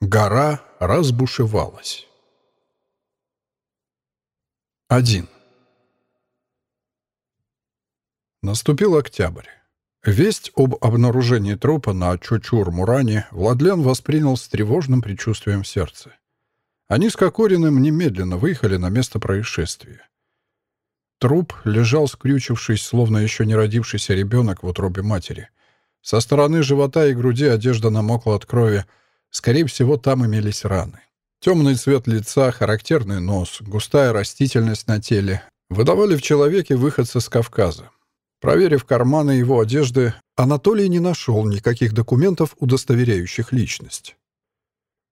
Гора разбушевалась. 1. Наступил октябрь. Весть об обнаружении трупа на Чучур-Муране Владлен воспринял с тревожным предчувствием в сердце. Они с Кокориным немедленно выехали на место происшествия. Труп лежал скрючившись, словно еще не родившийся ребенок в утробе матери. Со стороны живота и груди одежда намокла от крови, Скорее всего, там имелись раны. Темный цвет лица, характерный нос, густая растительность на теле выдавали в человеке выходца с Кавказа. Проверив карманы его одежды, Анатолий не нашел никаких документов, удостоверяющих личность.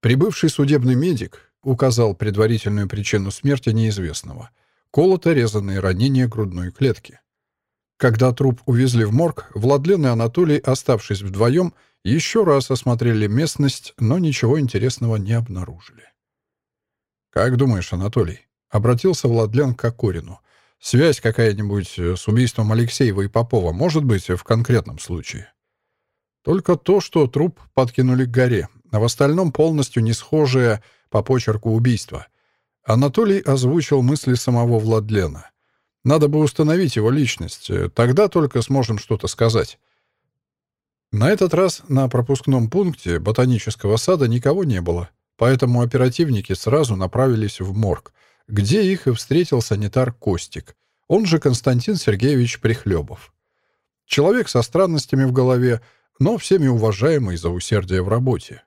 Прибывший судебный медик указал предварительную причину смерти неизвестного — колото-резанные ранения грудной клетки. Когда труп увезли в морг, Владлен и Анатолий, оставшись вдвоем, еще раз осмотрели местность, но ничего интересного не обнаружили. «Как думаешь, Анатолий?» — обратился Владлен к Кокорину. «Связь какая-нибудь с убийством Алексеева и Попова может быть в конкретном случае?» «Только то, что труп подкинули к горе, а в остальном полностью не схожее по почерку убийства». Анатолий озвучил мысли самого Владлена. «Надо бы установить его личность, тогда только сможем что-то сказать». На этот раз на пропускном пункте ботанического сада никого не было, поэтому оперативники сразу направились в морг, где их и встретил санитар Костик, он же Константин Сергеевич Прихлебов. Человек со странностями в голове, но всеми уважаемый за усердие в работе.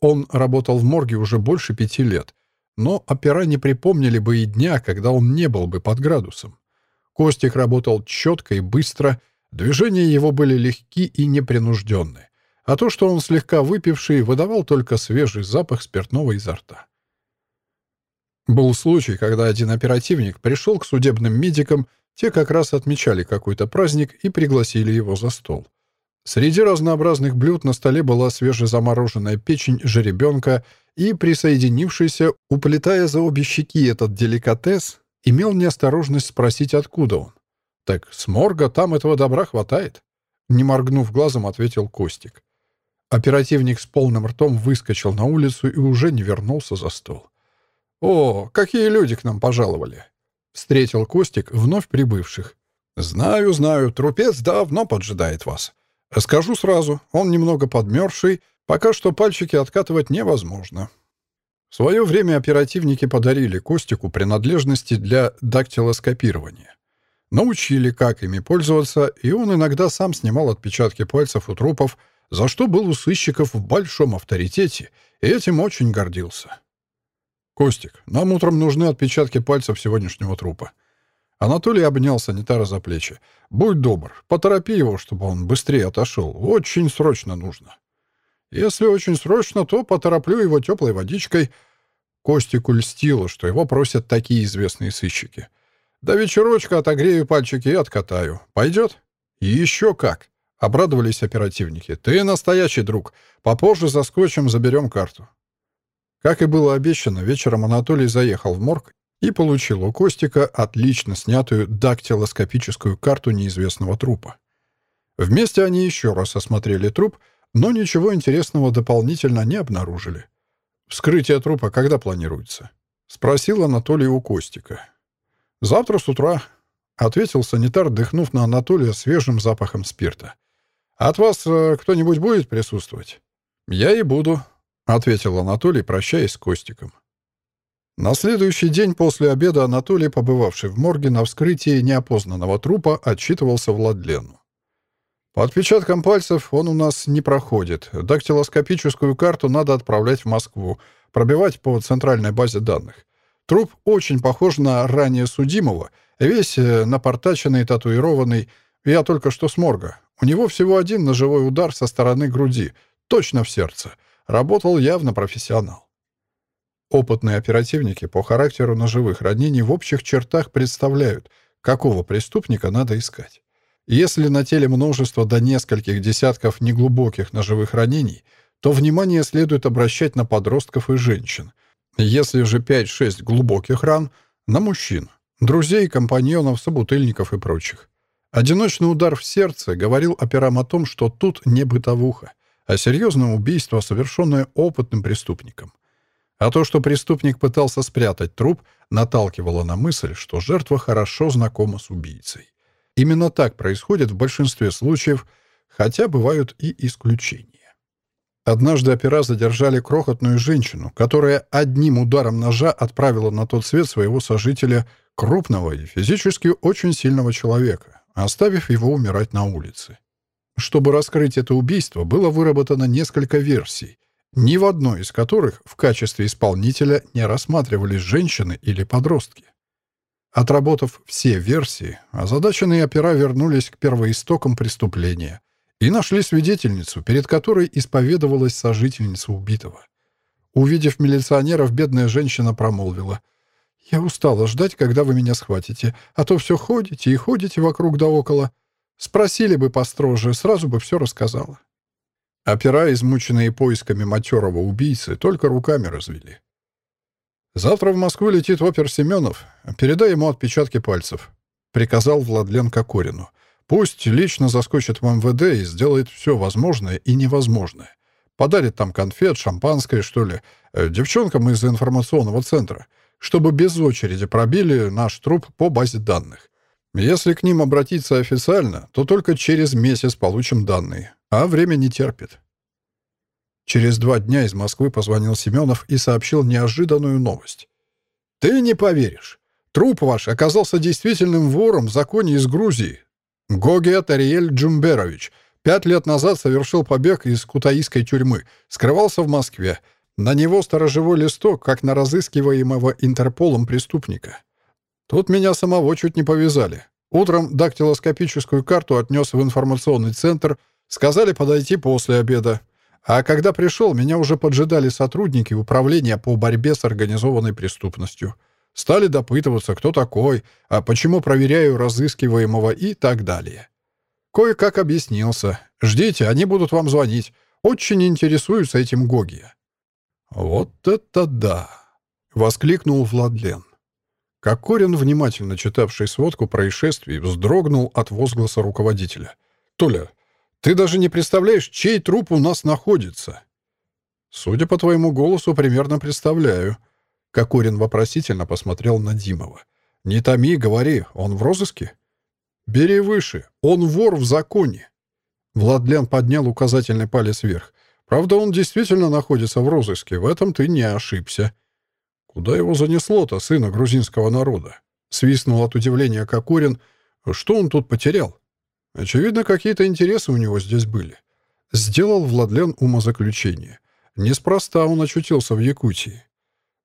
Он работал в морге уже больше пяти лет, но опера не припомнили бы и дня, когда он не был бы под градусом. Костик работал четко и быстро, Движения его были легки и непринужденны, а то, что он слегка выпивший, выдавал только свежий запах спиртного изо рта. Был случай, когда один оперативник пришел к судебным медикам, те как раз отмечали какой-то праздник и пригласили его за стол. Среди разнообразных блюд на столе была свежезамороженная печень жеребенка, и присоединившийся, уплетая за обе щеки этот деликатес, имел неосторожность спросить, откуда он. «Так с морга там этого добра хватает», — не моргнув глазом, ответил Костик. Оперативник с полным ртом выскочил на улицу и уже не вернулся за стол. «О, какие люди к нам пожаловали!» — встретил Костик вновь прибывших. «Знаю, знаю, трупец давно поджидает вас. Скажу сразу, он немного подмерзший, пока что пальчики откатывать невозможно». В свое время оперативники подарили Костику принадлежности для дактилоскопирования. Научили, как ими пользоваться, и он иногда сам снимал отпечатки пальцев у трупов, за что был у сыщиков в большом авторитете, и этим очень гордился. «Костик, нам утром нужны отпечатки пальцев сегодняшнего трупа». Анатолий обнял санитара за плечи. «Будь добр, поторопи его, чтобы он быстрее отошел. Очень срочно нужно». «Если очень срочно, то потороплю его теплой водичкой». Костику льстило, что его просят такие известные сыщики. До вечерочка отогрею пальчики и откатаю. Пойдет? Еще как. Обрадовались оперативники. Ты настоящий друг. Попозже заскочим, заберем карту. Как и было обещано, вечером Анатолий заехал в морг и получил у Костика отлично снятую дактилоскопическую карту неизвестного трупа. Вместе они еще раз осмотрели труп, но ничего интересного дополнительно не обнаружили. «Вскрытие трупа когда планируется?» — спросил Анатолий у Костика. «Завтра с утра», — ответил санитар, дыхнув на Анатолия свежим запахом спирта. «От вас э, кто-нибудь будет присутствовать?» «Я и буду», — ответил Анатолий, прощаясь с Костиком. На следующий день после обеда Анатолий, побывавший в морге на вскрытии неопознанного трупа, отчитывался Владлену. «По отпечаткам пальцев он у нас не проходит. Дактилоскопическую карту надо отправлять в Москву, пробивать по центральной базе данных. Труп очень похож на ранее судимого, весь э, напортаченный татуированный. Я только что с морга. У него всего один ножевой удар со стороны груди, точно в сердце. Работал явно профессионал. Опытные оперативники по характеру ножевых ранений в общих чертах представляют, какого преступника надо искать. Если на теле множество до нескольких десятков неглубоких ножевых ранений, то внимание следует обращать на подростков и женщин — если же 5-6 глубоких ран — на мужчин, друзей, компаньонов, собутыльников и прочих. Одиночный удар в сердце говорил операм о том, что тут не бытовуха. а серьезное убийство, совершенное опытным преступником. А то, что преступник пытался спрятать труп, наталкивало на мысль, что жертва хорошо знакома с убийцей. Именно так происходит в большинстве случаев, хотя бывают и исключения. Однажды опера задержали крохотную женщину, которая одним ударом ножа отправила на тот свет своего сожителя, крупного и физически очень сильного человека, оставив его умирать на улице. Чтобы раскрыть это убийство, было выработано несколько версий, ни в одной из которых в качестве исполнителя не рассматривались женщины или подростки. Отработав все версии, озадаченные опера вернулись к первоистокам преступления и нашли свидетельницу, перед которой исповедовалась сожительница убитого. Увидев милиционеров, бедная женщина промолвила. «Я устала ждать, когда вы меня схватите, а то все ходите и ходите вокруг да около. Спросили бы построже, сразу бы все рассказала». Опера, измученные поисками матерого убийцы, только руками развели. «Завтра в Москву летит опер Семенов. Передай ему отпечатки пальцев», — приказал Владлен Кокорину. Пусть лично заскочит в МВД и сделает все возможное и невозможное. Подарит там конфет, шампанское, что ли, э, девчонкам из информационного центра, чтобы без очереди пробили наш труп по базе данных. Если к ним обратиться официально, то только через месяц получим данные, а время не терпит. Через два дня из Москвы позвонил Семенов и сообщил неожиданную новость. «Ты не поверишь. Труп ваш оказался действительным вором в законе из Грузии, Гогет Ариэль Джумберович пять лет назад совершил побег из кутаисской тюрьмы, скрывался в Москве. На него сторожевой листок, как на разыскиваемого Интерполом преступника. Тут меня самого чуть не повязали. Утром дактилоскопическую карту отнес в информационный центр, сказали подойти после обеда. А когда пришел, меня уже поджидали сотрудники управления по борьбе с организованной преступностью. Стали допытываться, кто такой, а почему проверяю разыскиваемого и так далее. Кое-как объяснился. «Ждите, они будут вам звонить. Очень интересуются этим Гогия». «Вот это да!» — воскликнул Владлен. Кокорин, внимательно читавший сводку происшествий, вздрогнул от возгласа руководителя. «Толя, ты даже не представляешь, чей труп у нас находится!» «Судя по твоему голосу, примерно представляю», Кокорин вопросительно посмотрел на Димова. «Не томи, говори, он в розыске?» «Бери выше, он вор в законе!» Владлян поднял указательный палец вверх. «Правда, он действительно находится в розыске, в этом ты не ошибся». «Куда его занесло-то, сына грузинского народа?» Свистнул от удивления Кокорин. «Что он тут потерял?» «Очевидно, какие-то интересы у него здесь были». Сделал Владлен умозаключение. Неспроста он очутился в Якутии.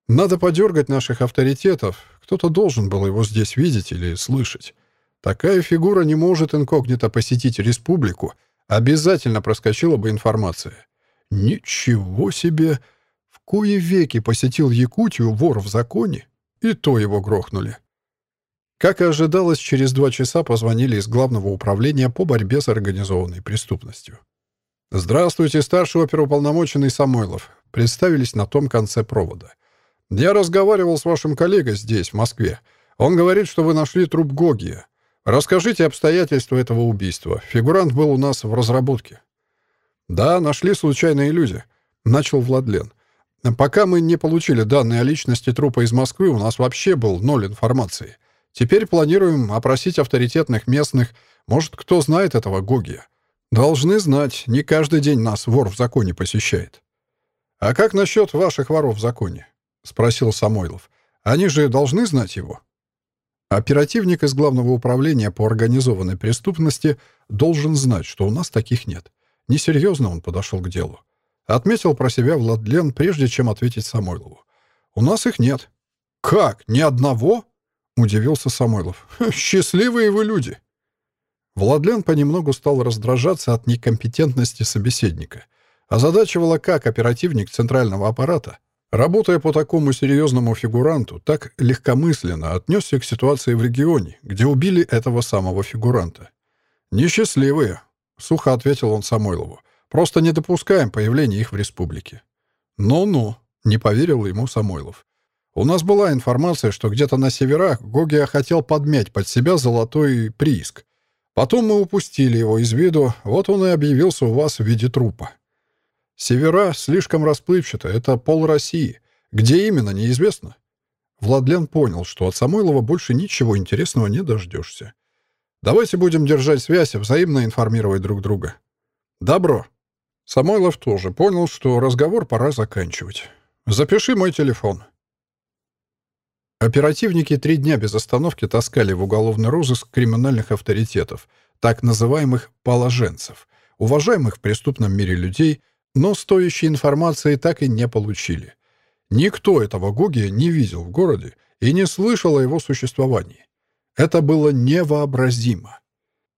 Надо подергать наших авторитетов. Кто-то должен был его здесь видеть или слышать. Такая фигура не может инкогнито посетить республику. Обязательно проскочила бы информация. Ничего себе! В кое веки посетил Якутию вор в законе? И то его грохнули. Как и ожидалось, через два часа позвонили из Главного управления по борьбе с организованной преступностью. «Здравствуйте, старший оперуполномоченный Самойлов». Представились на том конце провода. «Я разговаривал с вашим коллегой здесь, в Москве. Он говорит, что вы нашли труп Гогия. Расскажите обстоятельства этого убийства. Фигурант был у нас в разработке». «Да, нашли случайные люди», — начал Владлен. «Пока мы не получили данные о личности трупа из Москвы, у нас вообще был ноль информации. Теперь планируем опросить авторитетных местных. Может, кто знает этого Гогия. Должны знать, не каждый день нас вор в законе посещает». «А как насчет ваших воров в законе? — спросил Самойлов. «Они же должны знать его?» Оперативник из Главного управления по организованной преступности должен знать, что у нас таких нет. Несерьезно он подошел к делу. Отметил про себя Владлен, прежде чем ответить Самойлову. «У нас их нет». «Как? Ни одного?» — удивился Самойлов. «Счастливые вы люди!» Владлен понемногу стал раздражаться от некомпетентности собеседника. Озадачивало, как оперативник центрального аппарата Работая по такому серьезному фигуранту, так легкомысленно отнесся к ситуации в регионе, где убили этого самого фигуранта. «Несчастливые», — сухо ответил он Самойлову. «Просто не допускаем появления их в республике». «Ну-ну», — не поверил ему Самойлов. «У нас была информация, что где-то на северах Гогия хотел подмять под себя золотой прииск. Потом мы упустили его из виду, вот он и объявился у вас в виде трупа». Севера слишком расплывчато, это пол России. Где именно, неизвестно. Владлен понял, что от Самойлова больше ничего интересного не дождешься. Давайте будем держать связь и взаимно информировать друг друга. Добро. Самойлов тоже понял, что разговор пора заканчивать. Запиши мой телефон. Оперативники три дня без остановки таскали в уголовный розыск криминальных авторитетов, так называемых «положенцев», уважаемых в преступном мире людей, но стоящей информации так и не получили. Никто этого Гогия не видел в городе и не слышал о его существовании. Это было невообразимо.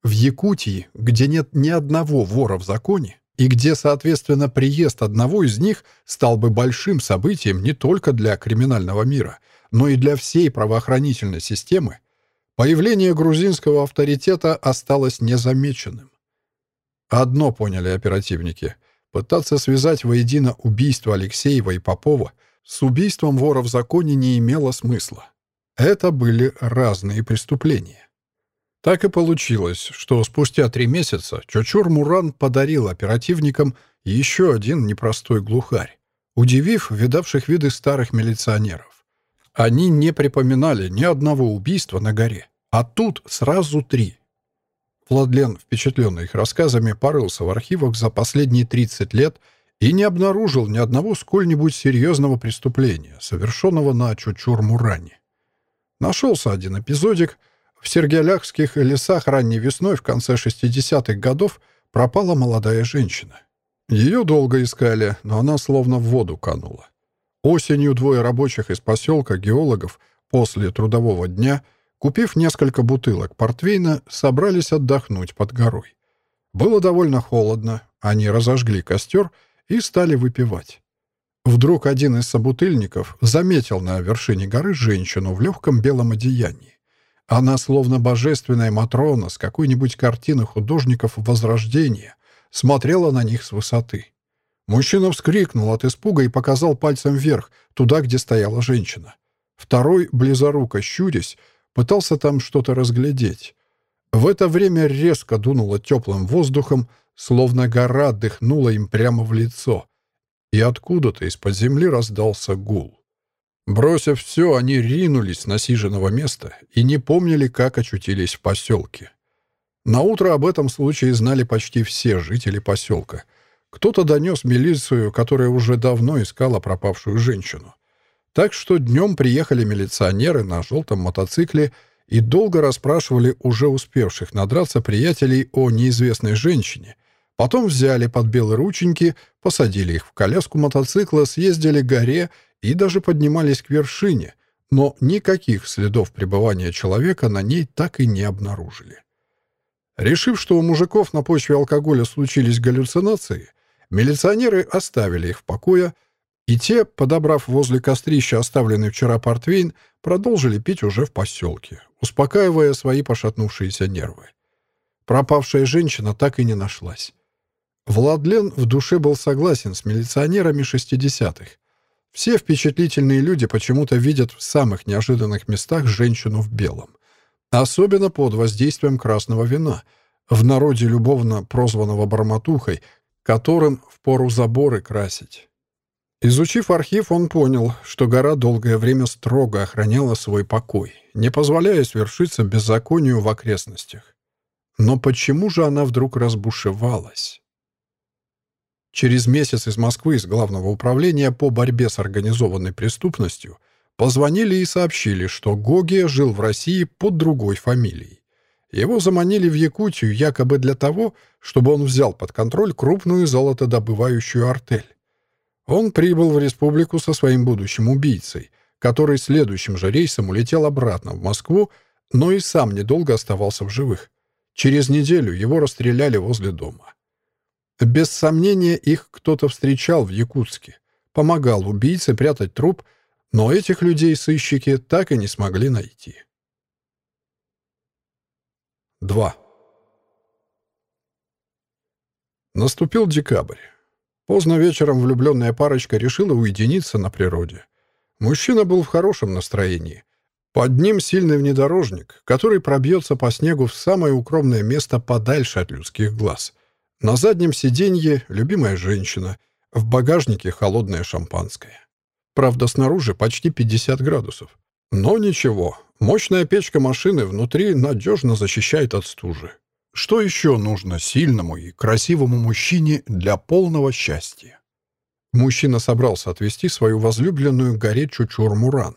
В Якутии, где нет ни одного вора в законе, и где, соответственно, приезд одного из них стал бы большим событием не только для криминального мира, но и для всей правоохранительной системы, появление грузинского авторитета осталось незамеченным. Одно поняли оперативники — пытаться связать воедино убийство Алексеева и Попова с убийством вора в законе не имело смысла. Это были разные преступления. Так и получилось, что спустя три месяца Чочур Муран подарил оперативникам еще один непростой глухарь, удивив видавших виды старых милиционеров. Они не припоминали ни одного убийства на горе, а тут сразу три. Владлен, впечатленный их рассказами, порылся в архивах за последние 30 лет и не обнаружил ни одного сколь-нибудь серьезного преступления, совершенного на Чучур-Муране. Нашелся один эпизодик. В Сергеляхских лесах ранней весной в конце 60-х годов пропала молодая женщина. Ее долго искали, но она словно в воду канула. Осенью двое рабочих из поселка геологов после трудового дня, купив несколько бутылок портвейна, собрались отдохнуть под горой. Было довольно холодно, они разожгли костер и стали выпивать. Вдруг один из собутыльников заметил на вершине горы женщину в легком белом одеянии. Она, словно божественная Матрона с какой-нибудь картины художников Возрождения, смотрела на них с высоты. Мужчина вскрикнул от испуга и показал пальцем вверх, туда, где стояла женщина. Второй, близоруко щурясь, пытался там что-то разглядеть. В это время резко дунуло теплым воздухом, словно гора дыхнула им прямо в лицо и откуда-то из-под земли раздался гул. Бросив все, они ринулись с насиженного места и не помнили, как очутились в поселке. Наутро об этом случае знали почти все жители поселка. Кто-то донес милицию, которая уже давно искала пропавшую женщину. Так что днем приехали милиционеры на желтом мотоцикле и долго расспрашивали уже успевших надраться приятелей о неизвестной женщине, Потом взяли под белые рученьки, посадили их в коляску мотоцикла, съездили к горе и даже поднимались к вершине, но никаких следов пребывания человека на ней так и не обнаружили. Решив, что у мужиков на почве алкоголя случились галлюцинации, милиционеры оставили их в покое, и те, подобрав возле кострища оставленный вчера портвейн, продолжили пить уже в поселке, успокаивая свои пошатнувшиеся нервы. Пропавшая женщина так и не нашлась. Владлен в душе был согласен с милиционерами 60-х. Все впечатлительные люди почему-то видят в самых неожиданных местах женщину в белом. Особенно под воздействием красного вина, в народе любовно прозванного «бормотухой», которым впору заборы красить. Изучив архив, он понял, что гора долгое время строго охраняла свой покой, не позволяя свершиться беззаконию в окрестностях. Но почему же она вдруг разбушевалась? Через месяц из Москвы, из Главного управления по борьбе с организованной преступностью, позвонили и сообщили, что Гогия жил в России под другой фамилией. Его заманили в Якутию якобы для того, чтобы он взял под контроль крупную золотодобывающую артель. Он прибыл в республику со своим будущим убийцей, который следующим же рейсом улетел обратно в Москву, но и сам недолго оставался в живых. Через неделю его расстреляли возле дома. Без сомнения, их кто-то встречал в Якутске, помогал убийце прятать труп, но этих людей сыщики так и не смогли найти. 2. Наступил декабрь. Поздно вечером влюбленная парочка решила уединиться на природе. Мужчина был в хорошем настроении. Под ним сильный внедорожник, который пробьется по снегу в самое укромное место подальше от людских глаз — на заднем сиденье любимая женщина. В багажнике холодное шампанское. Правда, снаружи почти 50 градусов. Но ничего, мощная печка машины внутри надежно защищает от стужи. Что еще нужно сильному и красивому мужчине для полного счастья? Мужчина собрался отвезти свою возлюбленную к горе Чучур-Муран.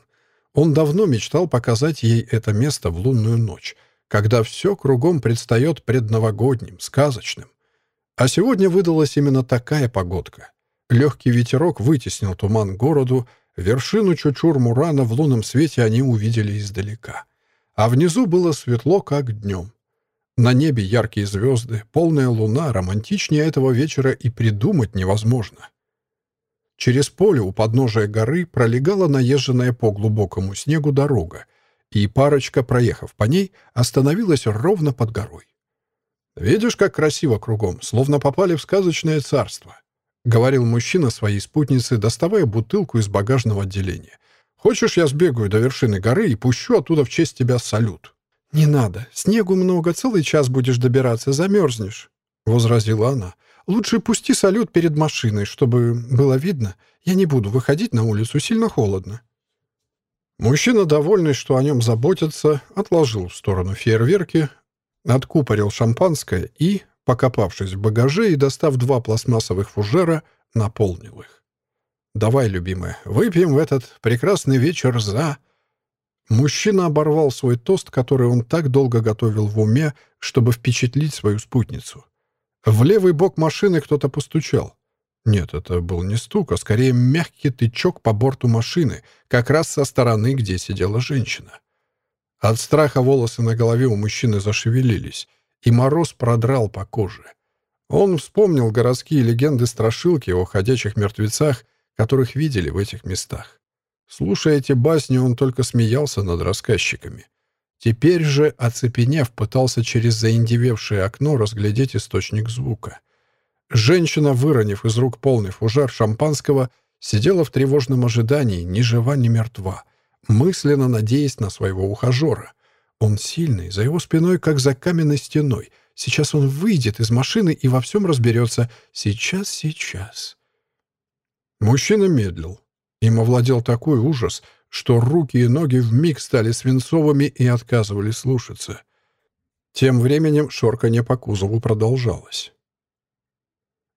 Он давно мечтал показать ей это место в лунную ночь, когда все кругом предстает предновогодним, сказочным. А сегодня выдалась именно такая погодка. Легкий ветерок вытеснил туман городу, вершину Чучур-Мурана в лунном свете они увидели издалека. А внизу было светло, как днем. На небе яркие звезды, полная луна, романтичнее этого вечера и придумать невозможно. Через поле у подножия горы пролегала наезженная по глубокому снегу дорога, и парочка, проехав по ней, остановилась ровно под горой. «Видишь, как красиво кругом, словно попали в сказочное царство», — говорил мужчина своей спутнице, доставая бутылку из багажного отделения. «Хочешь, я сбегаю до вершины горы и пущу оттуда в честь тебя салют?» «Не надо. Снегу много, целый час будешь добираться, замерзнешь», — возразила она. «Лучше пусти салют перед машиной, чтобы было видно. Я не буду выходить на улицу, сильно холодно». Мужчина, довольный, что о нем заботятся, отложил в сторону фейерверки, откупорил шампанское и, покопавшись в багаже и достав два пластмассовых фужера, наполнил их. «Давай, любимая, выпьем в этот прекрасный вечер за...» Мужчина оборвал свой тост, который он так долго готовил в уме, чтобы впечатлить свою спутницу. В левый бок машины кто-то постучал. Нет, это был не стук, а скорее мягкий тычок по борту машины, как раз со стороны, где сидела женщина. От страха волосы на голове у мужчины зашевелились, и мороз продрал по коже. Он вспомнил городские легенды-страшилки о ходячих мертвецах, которых видели в этих местах. Слушая эти басни, он только смеялся над рассказчиками. Теперь же, оцепенев, пытался через заиндевевшее окно разглядеть источник звука. Женщина, выронив из рук полный фужар шампанского, сидела в тревожном ожидании, ни жива, ни мертва, мысленно надеясь на своего ухажера. Он сильный, за его спиной, как за каменной стеной. Сейчас он выйдет из машины и во всем разберется. Сейчас, сейчас. Мужчина медлил. Им овладел такой ужас, что руки и ноги вмиг стали свинцовыми и отказывали слушаться. Тем временем шорканье по кузову продолжалось.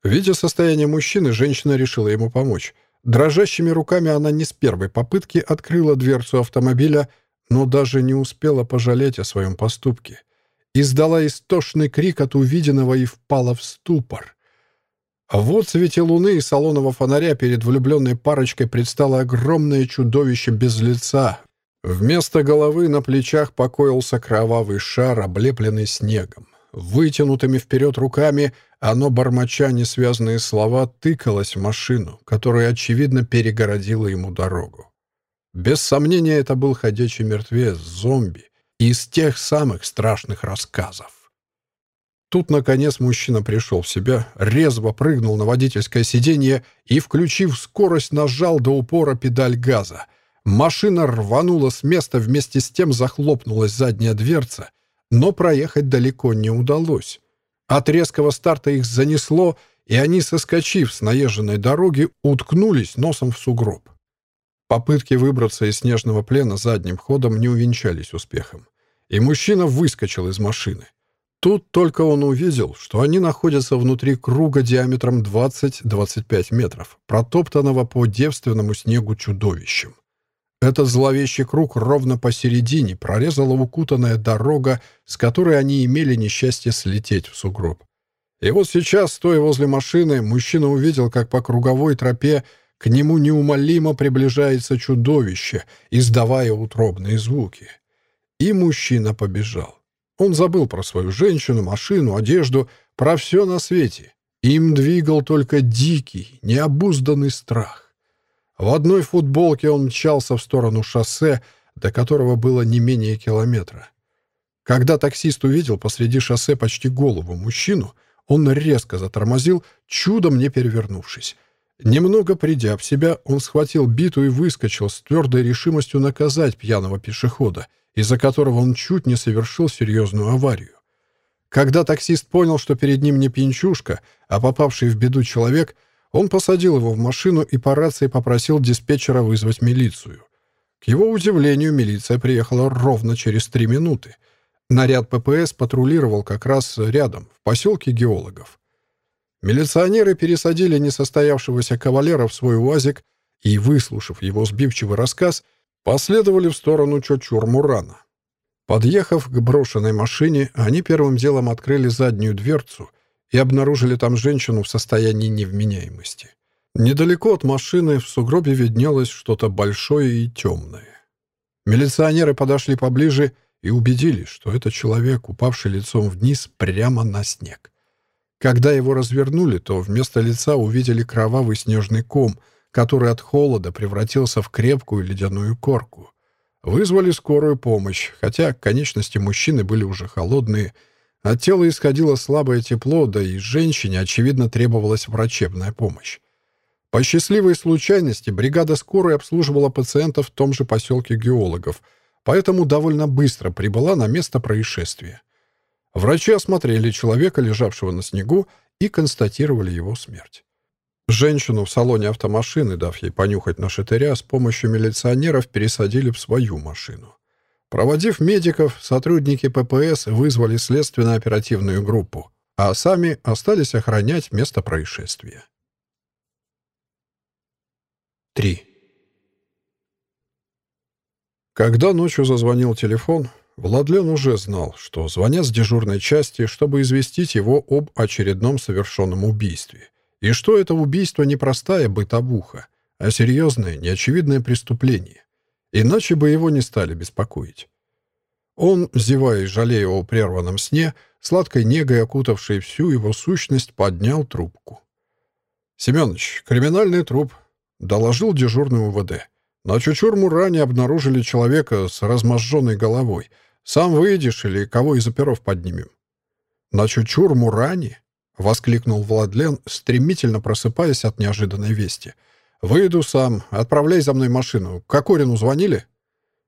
Видя состояние мужчины, женщина решила ему помочь. Дрожащими руками она не с первой попытки открыла дверцу автомобиля, но даже не успела пожалеть о своем поступке. Издала истошный крик от увиденного и впала в ступор. А в отсвете луны и салонного фонаря перед влюбленной парочкой предстало огромное чудовище без лица. Вместо головы на плечах покоился кровавый шар, облепленный снегом. Вытянутыми вперед руками оно, бормоча несвязные слова, тыкалось в машину, которая, очевидно, перегородила ему дорогу. Без сомнения, это был ходячий мертвец, зомби, из тех самых страшных рассказов. Тут, наконец, мужчина пришел в себя, резво прыгнул на водительское сиденье и, включив скорость, нажал до упора педаль газа. Машина рванула с места, вместе с тем захлопнулась задняя дверца, но проехать далеко не удалось. От резкого старта их занесло, и они, соскочив с наезженной дороги, уткнулись носом в сугроб. Попытки выбраться из снежного плена задним ходом не увенчались успехом, и мужчина выскочил из машины. Тут только он увидел, что они находятся внутри круга диаметром 20-25 метров, протоптанного по девственному снегу чудовищем. Этот зловещий круг ровно посередине прорезала укутанная дорога, с которой они имели несчастье слететь в сугроб. И вот сейчас, стоя возле машины, мужчина увидел, как по круговой тропе к нему неумолимо приближается чудовище, издавая утробные звуки. И мужчина побежал. Он забыл про свою женщину, машину, одежду, про все на свете. Им двигал только дикий, необузданный страх. В одной футболке он мчался в сторону шоссе, до которого было не менее километра. Когда таксист увидел посреди шоссе почти голову мужчину, он резко затормозил, чудом не перевернувшись. Немного придя в себя, он схватил биту и выскочил с твердой решимостью наказать пьяного пешехода, из-за которого он чуть не совершил серьезную аварию. Когда таксист понял, что перед ним не пьянчушка, а попавший в беду человек, Он посадил его в машину и по рации попросил диспетчера вызвать милицию. К его удивлению, милиция приехала ровно через три минуты. Наряд ППС патрулировал как раз рядом, в поселке геологов. Милиционеры пересадили несостоявшегося кавалера в свой УАЗик и, выслушав его сбивчивый рассказ, последовали в сторону Чочур-Мурана. Подъехав к брошенной машине, они первым делом открыли заднюю дверцу и обнаружили там женщину в состоянии невменяемости. Недалеко от машины в сугробе виднелось что-то большое и темное. Милиционеры подошли поближе и убедились, что это человек, упавший лицом вниз прямо на снег. Когда его развернули, то вместо лица увидели кровавый снежный ком, который от холода превратился в крепкую ледяную корку. Вызвали скорую помощь, хотя конечности мужчины были уже холодные, от тела исходило слабое тепло, да и женщине, очевидно, требовалась врачебная помощь. По счастливой случайности бригада скорой обслуживала пациентов в том же поселке геологов, поэтому довольно быстро прибыла на место происшествия. Врачи осмотрели человека, лежавшего на снегу, и констатировали его смерть. Женщину в салоне автомашины, дав ей понюхать на шатыря, с помощью милиционеров пересадили в свою машину. Проводив медиков, сотрудники ППС вызвали следственно-оперативную группу, а сами остались охранять место происшествия. 3. Когда ночью зазвонил телефон, Владлен уже знал, что звонят с дежурной части, чтобы известить его об очередном совершенном убийстве, и что это убийство не простая бытовуха, а серьезное, неочевидное преступление. Иначе бы его не стали беспокоить. Он, зевая и жалея о прерванном сне, сладкой негой окутавшей всю его сущность, поднял трубку. «Семёныч, криминальный труп», — доложил дежурный УВД. «На Чучур-Муране обнаружили человека с размозженной головой. Сам выйдешь или кого из оперов поднимем?» «На Чучур-Муране?» — воскликнул Владлен, стремительно просыпаясь от неожиданной вести. «Выйду сам. Отправляй за мной машину. Кокорину звонили?»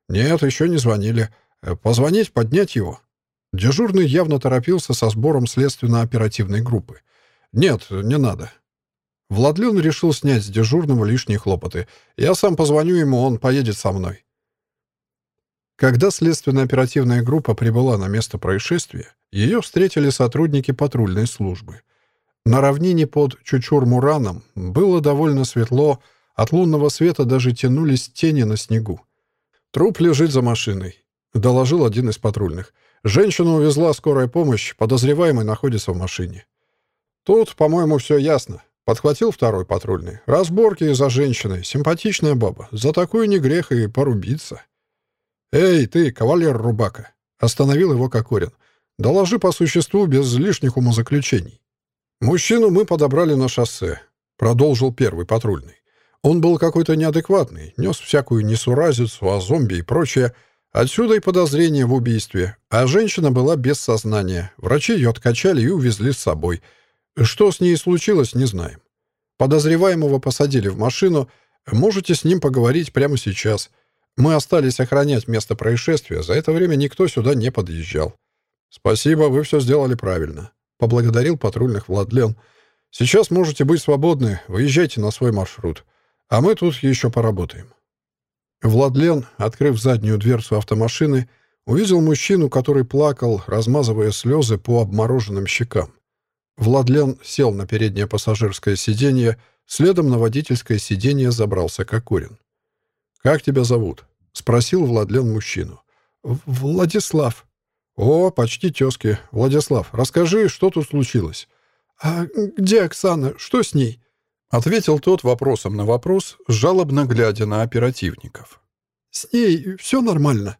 «Нет, еще не звонили. Позвонить, поднять его?» Дежурный явно торопился со сбором следственно-оперативной группы. «Нет, не надо. Владлен решил снять с дежурного лишние хлопоты. «Я сам позвоню ему, он поедет со мной». Когда следственно-оперативная группа прибыла на место происшествия, ее встретили сотрудники патрульной службы. На равнине под Чучур-Мураном было довольно светло, от лунного света даже тянулись тени на снегу. «Труп лежит за машиной», — доложил один из патрульных. «Женщину увезла скорая помощь, подозреваемый находится в машине». «Тут, по-моему, все ясно», Подхватил второй патрульный. Разборки за женщиной. Симпатичная баба. За такую не грех и порубиться. «Эй, ты, кавалер Рубака!» Остановил его Кокорин. «Доложи по существу без лишних умозаключений». «Мужчину мы подобрали на шоссе», — продолжил первый патрульный. «Он был какой-то неадекватный, нес всякую несуразицу о зомби и прочее. Отсюда и подозрение в убийстве. А женщина была без сознания. Врачи ее откачали и увезли с собой». Что с ней случилось, не знаем. Подозреваемого посадили в машину. Можете с ним поговорить прямо сейчас. Мы остались охранять место происшествия. За это время никто сюда не подъезжал. Спасибо, вы все сделали правильно. Поблагодарил патрульных Владлен. Сейчас можете быть свободны. Выезжайте на свой маршрут. А мы тут еще поработаем. Владлен, открыв заднюю дверцу автомашины, увидел мужчину, который плакал, размазывая слезы по обмороженным щекам. Владлен сел на переднее пассажирское сиденье, следом на водительское сиденье забрался Кокорин. «Как тебя зовут?» — спросил Владлен мужчину. «Владислав». «О, почти тезки. Владислав, расскажи, что тут случилось?» «А где Оксана? Что с ней?» — ответил тот вопросом на вопрос, жалобно глядя на оперативников. «С ней все нормально».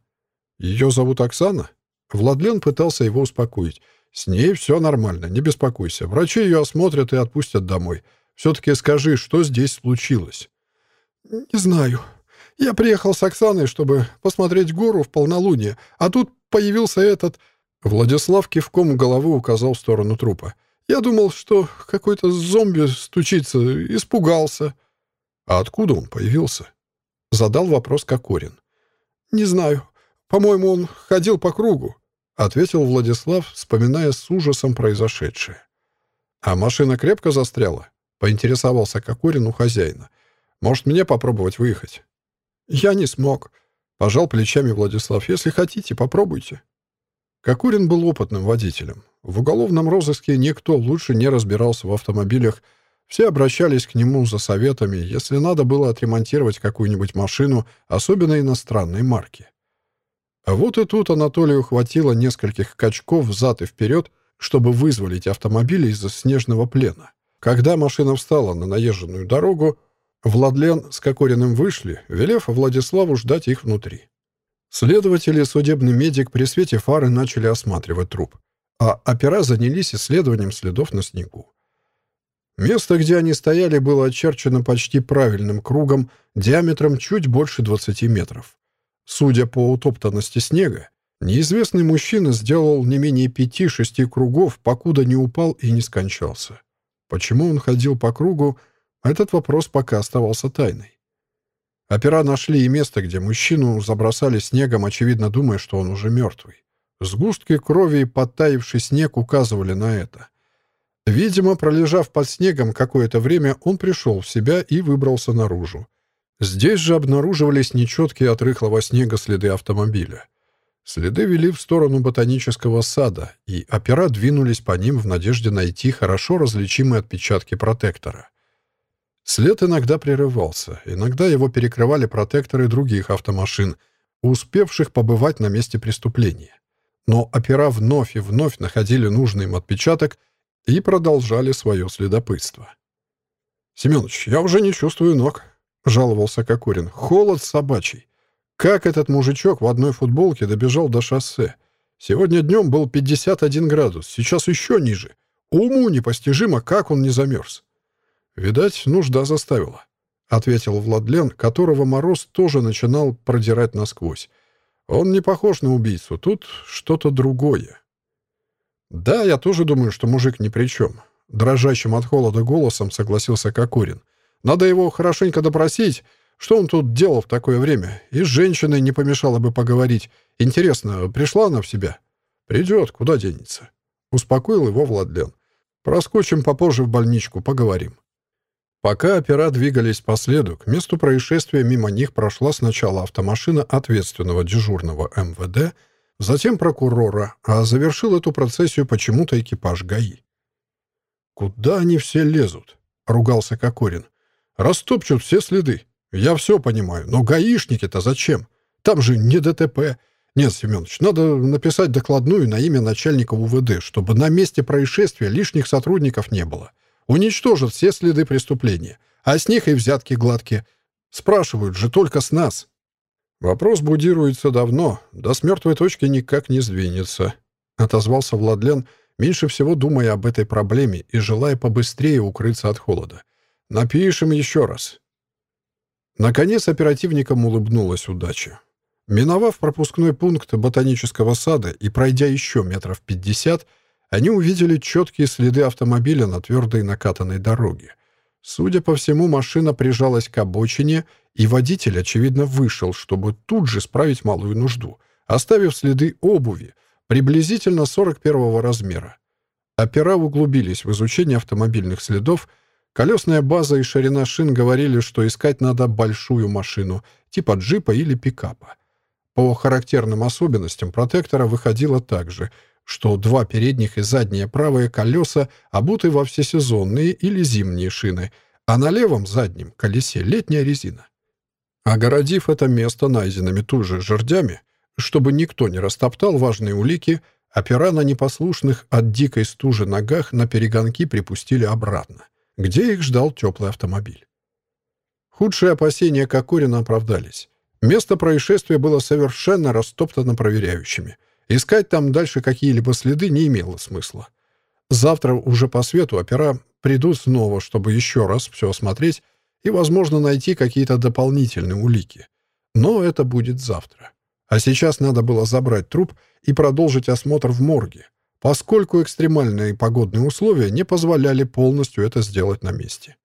«Ее зовут Оксана?» Владлен пытался его успокоить. С ней все нормально, не беспокойся. Врачи ее осмотрят и отпустят домой. Все-таки скажи, что здесь случилось?» «Не знаю. Я приехал с Оксаной, чтобы посмотреть гору в полнолуние, а тут появился этот...» Владислав кивком головы указал в сторону трупа. «Я думал, что какой-то зомби стучится, испугался». «А откуда он появился?» Задал вопрос Кокорин. «Не знаю. По-моему, он ходил по кругу ответил Владислав, вспоминая с ужасом произошедшее. «А машина крепко застряла?» Поинтересовался Кокорин у хозяина. «Может, мне попробовать выехать?» «Я не смог», — пожал плечами Владислав. «Если хотите, попробуйте». Кокурин был опытным водителем. В уголовном розыске никто лучше не разбирался в автомобилях. Все обращались к нему за советами, если надо было отремонтировать какую-нибудь машину, особенно иностранной марки. А вот и тут Анатолию хватило нескольких качков взад и вперед, чтобы вызволить автомобиль из снежного плена. Когда машина встала на наезженную дорогу, Владлен с Кокориным вышли, велев Владиславу ждать их внутри. Следователи и судебный медик при свете фары начали осматривать труп, а опера занялись исследованием следов на снегу. Место, где они стояли, было очерчено почти правильным кругом диаметром чуть больше 20 метров. Судя по утоптанности снега, неизвестный мужчина сделал не менее пяти-шести кругов, покуда не упал и не скончался. Почему он ходил по кругу, этот вопрос пока оставался тайной. Опера нашли и место, где мужчину забросали снегом, очевидно думая, что он уже мертвый. Сгустки крови и подтаивший снег указывали на это. Видимо, пролежав под снегом какое-то время, он пришел в себя и выбрался наружу. Здесь же обнаруживались нечеткие от рыхлого снега следы автомобиля. Следы вели в сторону ботанического сада, и опера двинулись по ним в надежде найти хорошо различимые отпечатки протектора. След иногда прерывался, иногда его перекрывали протекторы других автомашин, успевших побывать на месте преступления. Но опера вновь и вновь находили нужный им отпечаток и продолжали свое следопытство. «Семёныч, я уже не чувствую ног», — жаловался Кокорин. «Холод собачий. Как этот мужичок в одной футболке добежал до шоссе? Сегодня днем был 51 градус, сейчас еще ниже. Уму непостижимо, как он не замерз». «Видать, нужда заставила», — ответил Владлен, которого мороз тоже начинал продирать насквозь. «Он не похож на убийцу, тут что-то другое». «Да, я тоже думаю, что мужик ни при чем», — дрожащим от холода голосом согласился Кокорин. «Надо его хорошенько допросить, что он тут делал в такое время, и с женщиной не помешало бы поговорить. Интересно, пришла она в себя?» «Придет, куда денется?» — успокоил его Владлен. «Проскочим попозже в больничку, поговорим». Пока опера двигались по следу, к месту происшествия мимо них прошла сначала автомашина ответственного дежурного МВД, затем прокурора, а завершил эту процессию почему-то экипаж ГАИ. «Куда они все лезут?» — ругался Кокорин. «Растопчут все следы. Я все понимаю, но гаишники-то зачем? Там же не ДТП. Нет, Семенович, надо написать докладную на имя начальника УВД, чтобы на месте происшествия лишних сотрудников не было уничтожат все следы преступления, а с них и взятки гладкие. Спрашивают же только с нас. Вопрос будируется давно, до с мертвой точки никак не сдвинется, отозвался Владлен, меньше всего думая об этой проблеме и желая побыстрее укрыться от холода. Напишем еще раз. Наконец оперативникам улыбнулась удача. Миновав пропускной пункт ботанического сада и пройдя еще метров пятьдесят, они увидели четкие следы автомобиля на твердой накатанной дороге. Судя по всему, машина прижалась к обочине, и водитель, очевидно, вышел, чтобы тут же справить малую нужду, оставив следы обуви, приблизительно 41 размера. Опера углубились в изучение автомобильных следов, колесная база и ширина шин говорили, что искать надо большую машину, типа джипа или пикапа. По характерным особенностям протектора выходило также — что два передних и задние правые колеса обуты во всесезонные или зимние шины, а на левом заднем колесе летняя резина. Огородив это место найденными туже жердями, чтобы никто не растоптал важные улики, опера на непослушных от дикой стужи ногах на перегонки припустили обратно, где их ждал теплый автомобиль. Худшие опасения Кокорина оправдались. Место происшествия было совершенно растоптано проверяющими — Искать там дальше какие-либо следы не имело смысла. Завтра уже по свету опера придут снова, чтобы еще раз все осмотреть и, возможно, найти какие-то дополнительные улики. Но это будет завтра. А сейчас надо было забрать труп и продолжить осмотр в морге, поскольку экстремальные погодные условия не позволяли полностью это сделать на месте.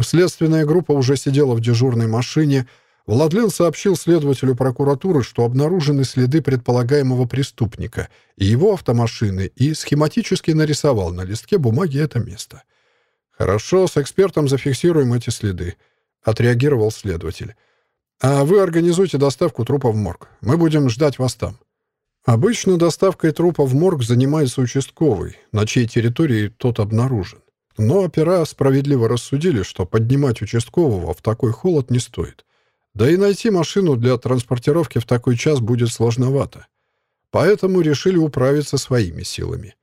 Следственная группа уже сидела в дежурной машине, Владлен сообщил следователю прокуратуры, что обнаружены следы предполагаемого преступника и его автомашины, и схематически нарисовал на листке бумаги это место. «Хорошо, с экспертом зафиксируем эти следы», — отреагировал следователь. «А вы организуйте доставку трупа в морг. Мы будем ждать вас там». Обычно доставкой трупа в морг занимается участковый, на чьей территории тот обнаружен. Но опера справедливо рассудили, что поднимать участкового в такой холод не стоит. Да и найти машину для транспортировки в такой час будет сложновато. Поэтому решили управиться своими силами.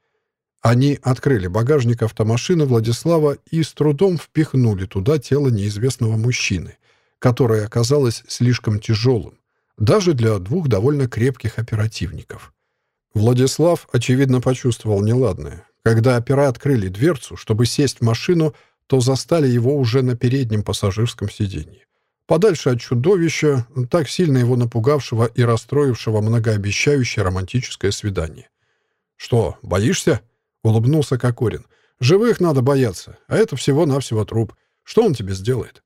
Они открыли багажник автомашины Владислава и с трудом впихнули туда тело неизвестного мужчины, которое оказалось слишком тяжелым, даже для двух довольно крепких оперативников. Владислав, очевидно, почувствовал неладное. Когда опера открыли дверцу, чтобы сесть в машину, то застали его уже на переднем пассажирском сиденье. Подальше от чудовища, так сильно его напугавшего и расстроившего многообещающее романтическое свидание. «Что, боишься?» — улыбнулся Кокорин. «Живых надо бояться, а это всего-навсего труп. Что он тебе сделает?»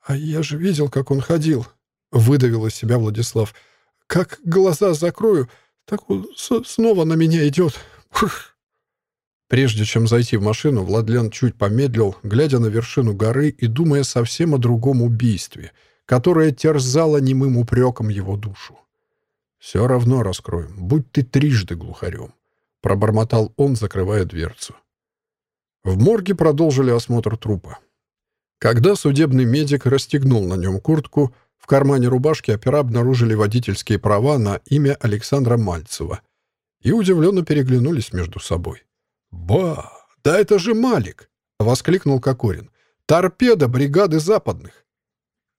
«А я же видел, как он ходил», — выдавил из себя Владислав. «Как глаза закрою, так он снова на меня идет. Фух. Прежде чем зайти в машину, Владлен чуть помедлил, глядя на вершину горы и думая совсем о другом убийстве, которое терзало немым упреком его душу. «Все равно раскроем, будь ты трижды глухарем», — пробормотал он, закрывая дверцу. В морге продолжили осмотр трупа. Когда судебный медик расстегнул на нем куртку, в кармане рубашки опера обнаружили водительские права на имя Александра Мальцева и удивленно переглянулись между собой. «Ба! Да это же Малик!» — воскликнул Кокорин. «Торпеда бригады западных!»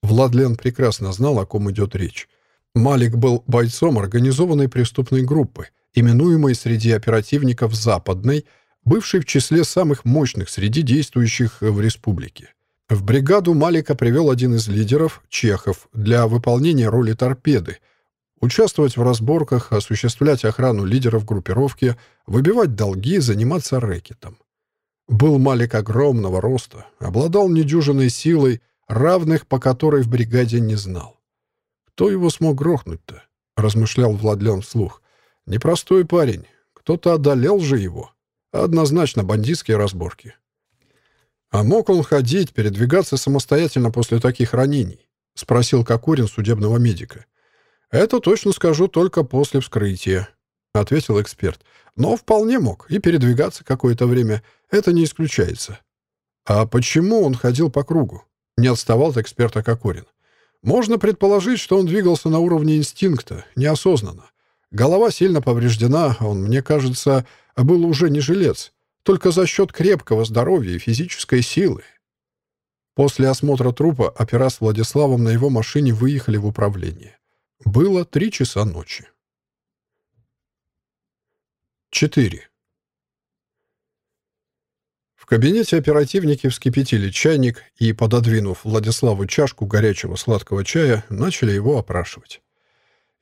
Владлен прекрасно знал, о ком идет речь. Малик был бойцом организованной преступной группы, именуемой среди оперативников «Западной», бывшей в числе самых мощных среди действующих в республике. В бригаду Малика привел один из лидеров, Чехов, для выполнения роли торпеды, участвовать в разборках, осуществлять охрану лидеров группировки, выбивать долги, заниматься рэкетом. Был Малик огромного роста, обладал недюжиной силой, равных по которой в бригаде не знал. Кто его смог грохнуть-то? — размышлял Владлен вслух. «Непростой парень. Кто-то одолел же его. Однозначно бандитские разборки». «А мог он ходить, передвигаться самостоятельно после таких ранений?» — спросил Кокорин судебного медика. «Это точно скажу только после вскрытия», — ответил эксперт. «Но вполне мог и передвигаться какое-то время. Это не исключается». «А почему он ходил по кругу?» — не отставал от эксперта Кокорин. Можно предположить, что он двигался на уровне инстинкта, неосознанно. Голова сильно повреждена, он, мне кажется, был уже не жилец, только за счет крепкого здоровья и физической силы. После осмотра трупа опера с Владиславом на его машине выехали в управление. Было три часа ночи. 4. В кабинете оперативники вскипятили чайник и, пододвинув Владиславу чашку горячего сладкого чая, начали его опрашивать.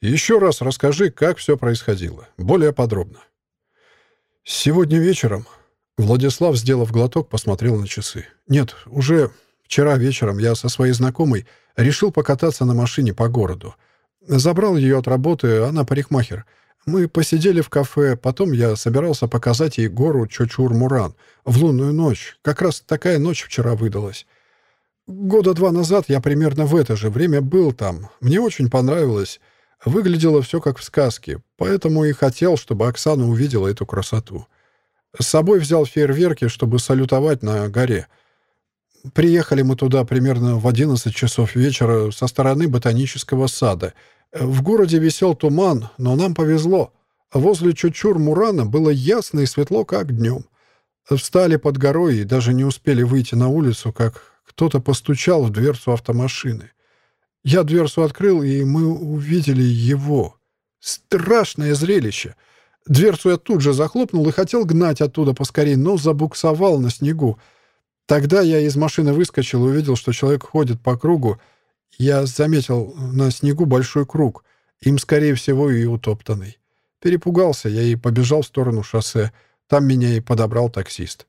«Еще раз расскажи, как все происходило. Более подробно». «Сегодня вечером...» Владислав, сделав глоток, посмотрел на часы. «Нет, уже вчера вечером я со своей знакомой решил покататься на машине по городу. Забрал ее от работы, она парикмахер. Мы посидели в кафе, потом я собирался показать ей гору Чочур-Муран в лунную ночь. Как раз такая ночь вчера выдалась. Года два назад я примерно в это же время был там. Мне очень понравилось. Выглядело все как в сказке, поэтому и хотел, чтобы Оксана увидела эту красоту. С собой взял фейерверки, чтобы салютовать на горе. Приехали мы туда примерно в 11 часов вечера со стороны ботанического сада — в городе висел туман, но нам повезло. Возле Чучур-Мурана было ясно и светло, как днем. Встали под горой и даже не успели выйти на улицу, как кто-то постучал в дверцу автомашины. Я дверцу открыл, и мы увидели его. Страшное зрелище. Дверцу я тут же захлопнул и хотел гнать оттуда поскорее, но забуксовал на снегу. Тогда я из машины выскочил и увидел, что человек ходит по кругу, я заметил на снегу большой круг, им, скорее всего, и утоптанный. Перепугался я и побежал в сторону шоссе. Там меня и подобрал таксист.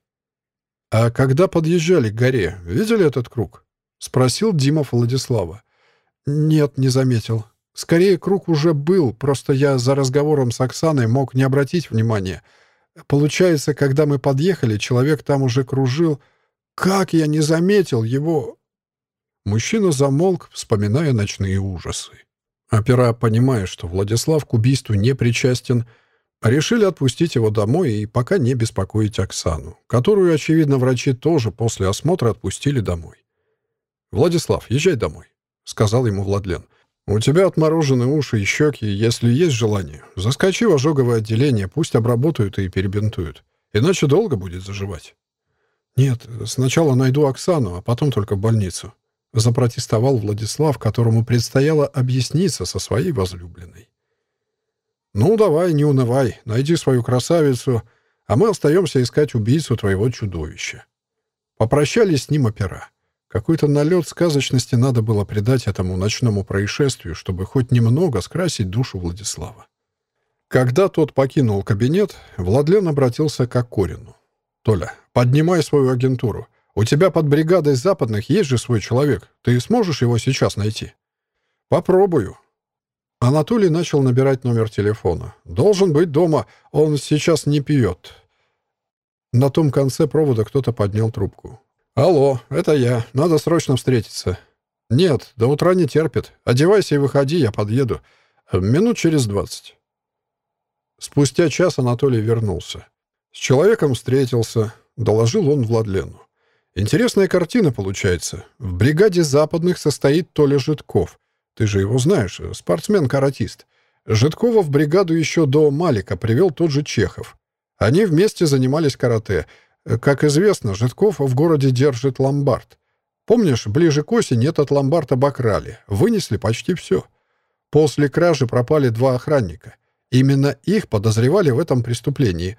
«А когда подъезжали к горе, видели этот круг?» — спросил Дима Владислава. «Нет, не заметил. Скорее, круг уже был, просто я за разговором с Оксаной мог не обратить внимания. Получается, когда мы подъехали, человек там уже кружил. Как я не заметил его?» Мужчина замолк, вспоминая ночные ужасы. Опера, понимая, что Владислав к убийству не причастен, решили отпустить его домой и пока не беспокоить Оксану, которую, очевидно, врачи тоже после осмотра отпустили домой. «Владислав, езжай домой», — сказал ему Владлен. «У тебя отморожены уши и щеки, если есть желание. Заскочи в ожоговое отделение, пусть обработают и перебинтуют. Иначе долго будет заживать». «Нет, сначала найду Оксану, а потом только больницу», — запротестовал Владислав, которому предстояло объясниться со своей возлюбленной. «Ну, давай, не унывай, найди свою красавицу, а мы остаемся искать убийцу твоего чудовища». Попрощались с ним опера. Какой-то налет сказочности надо было придать этому ночному происшествию, чтобы хоть немного скрасить душу Владислава. Когда тот покинул кабинет, Владлен обратился к Акорину. «Толя, поднимай свою агентуру. У тебя под бригадой западных есть же свой человек. Ты сможешь его сейчас найти?» «Попробую». Анатолий начал набирать номер телефона. «Должен быть дома. Он сейчас не пьет». На том конце провода кто-то поднял трубку. «Алло, это я. Надо срочно встретиться». «Нет, до утра не терпит. Одевайся и выходи, я подъеду. Минут через двадцать». Спустя час Анатолий вернулся. С человеком встретился, доложил он Владлену. Интересная картина получается. В бригаде западных состоит Толя Житков. Ты же его знаешь, спортсмен-каратист. Житкова в бригаду еще до Малика привел тот же Чехов. Они вместе занимались карате — как известно, Житков в городе держит ломбард. Помнишь, ближе к осени этот ломбард обокрали, вынесли почти все. После кражи пропали два охранника. Именно их подозревали в этом преступлении.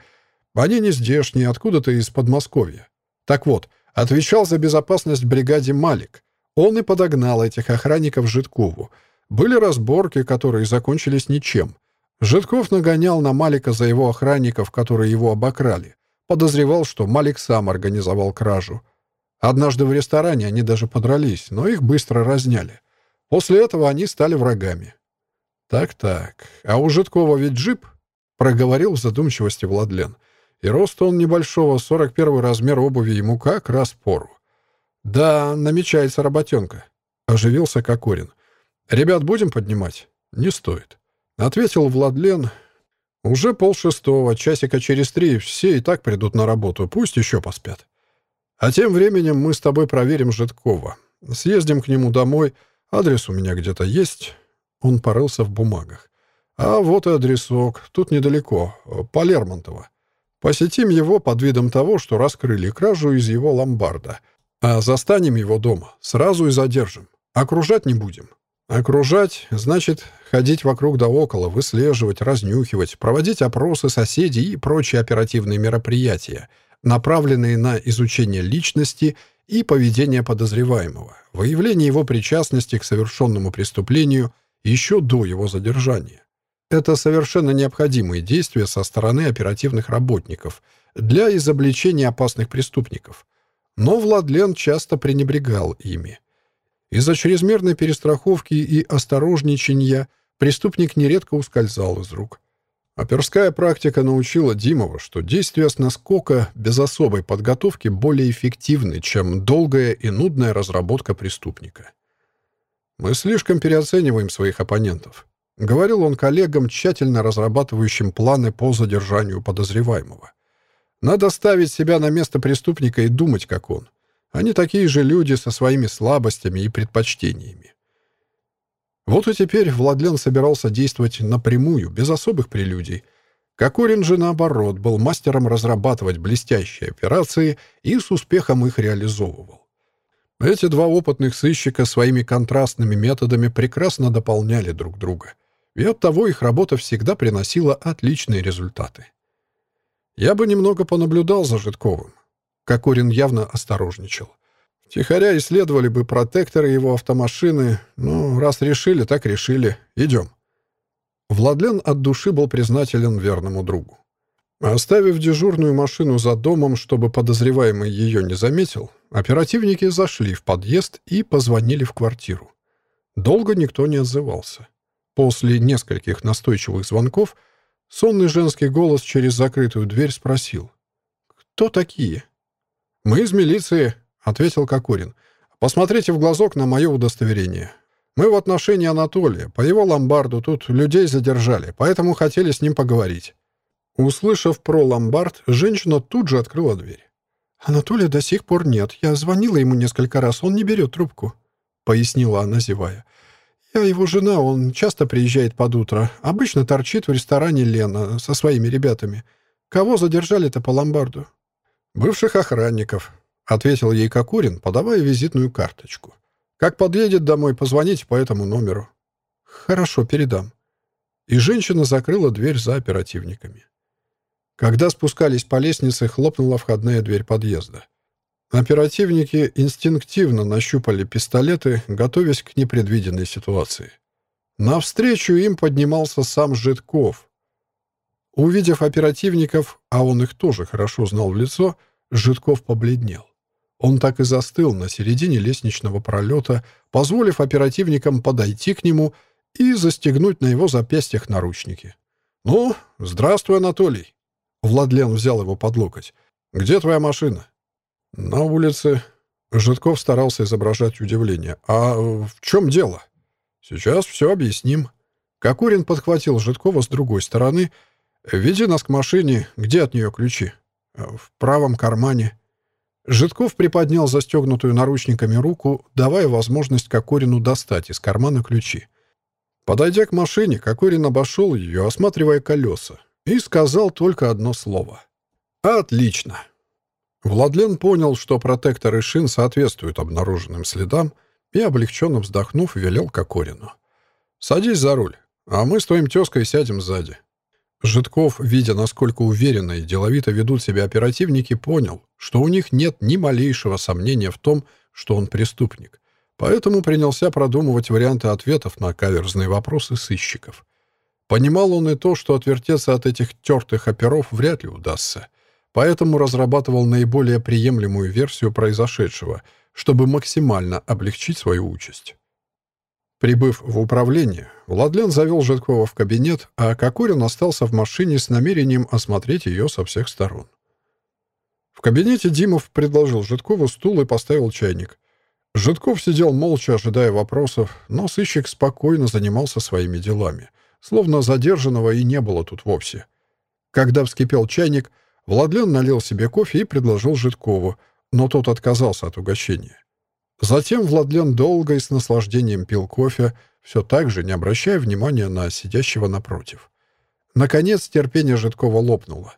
Они не здешние, откуда-то из Подмосковья. Так вот, отвечал за безопасность бригаде Малик. Он и подогнал этих охранников Житкову. Были разборки, которые закончились ничем. Житков нагонял на Малика за его охранников, которые его обокрали. Подозревал, что Малик сам организовал кражу. Однажды в ресторане они даже подрались, но их быстро разняли. После этого они стали врагами. «Так-так, а у Житкова ведь джип?» — проговорил в задумчивости Владлен. «И рост он небольшого, 41 размер обуви ему как раз пору». «Да, намечается работенка», — оживился Кокорин. «Ребят, будем поднимать?» «Не стоит», — ответил Владлен, «Уже полшестого, часика через три, все и так придут на работу, пусть еще поспят. А тем временем мы с тобой проверим Житкова. Съездим к нему домой, адрес у меня где-то есть». Он порылся в бумагах. «А вот и адресок, тут недалеко, по Лермонтово. Посетим его под видом того, что раскрыли кражу из его ломбарда. А застанем его дома, сразу и задержим. Окружать не будем». Окружать — значит ходить вокруг да около, выслеживать, разнюхивать, проводить опросы соседей и прочие оперативные мероприятия, направленные на изучение личности и поведения подозреваемого, выявление его причастности к совершенному преступлению еще до его задержания. Это совершенно необходимые действия со стороны оперативных работников для изобличения опасных преступников. Но Владлен часто пренебрегал ими. Из-за чрезмерной перестраховки и осторожничания преступник нередко ускользал из рук. Оперская практика научила Димова, что действия с наскока без особой подготовки более эффективны, чем долгая и нудная разработка преступника. «Мы слишком переоцениваем своих оппонентов», — говорил он коллегам, тщательно разрабатывающим планы по задержанию подозреваемого. «Надо ставить себя на место преступника и думать, как он. Они такие же люди со своими слабостями и предпочтениями. Вот и теперь Владлен собирался действовать напрямую, без особых прелюдий. Кокорин же, наоборот, был мастером разрабатывать блестящие операции и с успехом их реализовывал. Эти два опытных сыщика своими контрастными методами прекрасно дополняли друг друга, и оттого их работа всегда приносила отличные результаты. Я бы немного понаблюдал за Житковым. Кокорин явно осторожничал. Тихоря исследовали бы протекторы его автомашины. Ну, раз решили, так решили. Идем. Владлен от души был признателен верному другу. Оставив дежурную машину за домом, чтобы подозреваемый ее не заметил, оперативники зашли в подъезд и позвонили в квартиру. Долго никто не отзывался. После нескольких настойчивых звонков сонный женский голос через закрытую дверь спросил. «Кто такие?» «Мы из милиции», ответил Кокорин. «Посмотрите в глазок на мое удостоверение. Мы в отношении Анатолия. По его ломбарду тут людей задержали, поэтому хотели с ним поговорить». Услышав про ломбард, женщина тут же открыла дверь. «Анатолия до сих пор нет. Я звонила ему несколько раз, он не берет трубку», — пояснила она, зевая. «Я его жена, он часто приезжает под утро. Обычно торчит в ресторане Лена со своими ребятами. Кого задержали-то по ломбарду?» «Бывших охранников», — ответил ей Кокурин, подавая визитную карточку. «Как подъедет домой, позвоните по этому номеру». «Хорошо, передам». И женщина закрыла дверь за оперативниками. Когда спускались по лестнице, хлопнула входная дверь подъезда. Оперативники инстинктивно нащупали пистолеты, готовясь к непредвиденной ситуации. Навстречу им поднимался сам Житков. Увидев оперативников, а он их тоже хорошо знал в лицо, Житков побледнел. Он так и застыл на середине лестничного пролета, позволив оперативникам подойти к нему и застегнуть на его запястьях наручники. «Ну, здравствуй, Анатолий!» Владлен взял его под локоть. «Где твоя машина?» «На улице». Житков старался изображать удивление. «А в чем дело?» «Сейчас все объясним». Кокурин подхватил Житкова с другой стороны. «Веди нас к машине. Где от нее ключи?» «В правом кармане». Житков приподнял застегнутую наручниками руку, давая возможность Кокорину достать из кармана ключи. Подойдя к машине, Кокорин обошел ее, осматривая колеса и сказал только одно слово. «Отлично!» Владлен понял, что протекторы шин соответствуют обнаруженным следам, и, облегченно вздохнув, велел Кокорину. «Садись за руль, а мы с твоим тезкой сядем сзади». Житков, видя, насколько уверенно и деловито ведут себя оперативники, понял, что у них нет ни малейшего сомнения в том, что он преступник. Поэтому принялся продумывать варианты ответов на каверзные вопросы сыщиков. Понимал он и то, что отвертеться от этих тертых оперов вряд ли удастся. Поэтому разрабатывал наиболее приемлемую версию произошедшего, чтобы максимально облегчить свою участь. Прибыв в управление, Владлен завел Житкова в кабинет, а Кокорин остался в машине с намерением осмотреть ее со всех сторон. В кабинете Димов предложил Житкову стул и поставил чайник. Житков сидел молча, ожидая вопросов, но сыщик спокойно занимался своими делами — словно задержанного и не было тут вовсе. Когда вскипел чайник, Владлен налил себе кофе и предложил Житкову, но тот отказался от угощения. Затем Владлен долго и с наслаждением пил кофе, все так же не обращая внимания на сидящего напротив. Наконец терпение Житкова лопнуло.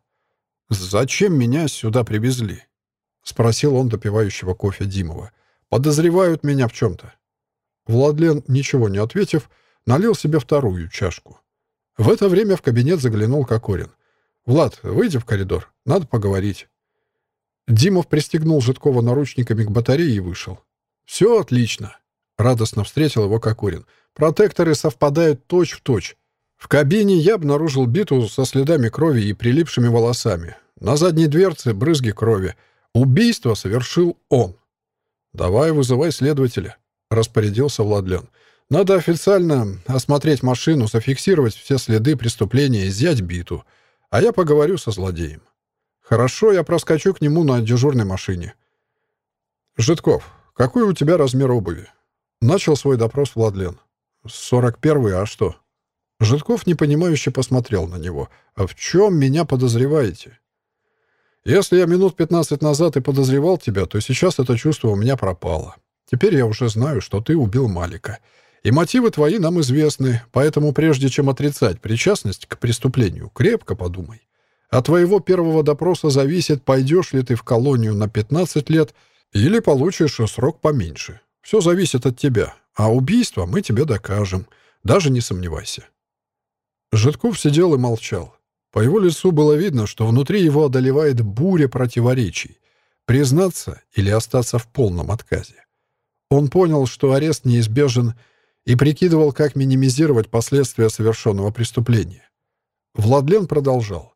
«Зачем меня сюда привезли?» — спросил он допивающего кофе Димова. «Подозревают меня в чем-то». Владлен, ничего не ответив, — налил себе вторую чашку. В это время в кабинет заглянул Кокорин. «Влад, выйди в коридор. Надо поговорить». Димов пристегнул Житкова наручниками к батарее и вышел. «Все отлично», — радостно встретил его Кокорин. «Протекторы совпадают точь-в-точь. Точь. В кабине я обнаружил биту со следами крови и прилипшими волосами. На задней дверце брызги крови. Убийство совершил он». «Давай вызывай следователя», — распорядился Владлен. Надо официально осмотреть машину, зафиксировать все следы преступления, изъять биту. А я поговорю со злодеем. Хорошо, я проскочу к нему на дежурной машине. Житков, какой у тебя размер обуви? Начал свой допрос Владлен. Сорок первый, а что? Житков непонимающе посмотрел на него. «А в чем меня подозреваете?» «Если я минут пятнадцать назад и подозревал тебя, то сейчас это чувство у меня пропало. Теперь я уже знаю, что ты убил Малика. И мотивы твои нам известны, поэтому прежде чем отрицать причастность к преступлению, крепко подумай. От твоего первого допроса зависит, пойдешь ли ты в колонию на 15 лет или получишь срок поменьше. Все зависит от тебя, а убийство мы тебе докажем. Даже не сомневайся». Житков сидел и молчал. По его лицу было видно, что внутри его одолевает буря противоречий. Признаться или остаться в полном отказе. Он понял, что арест неизбежен, и прикидывал, как минимизировать последствия совершенного преступления. Владлен продолжал.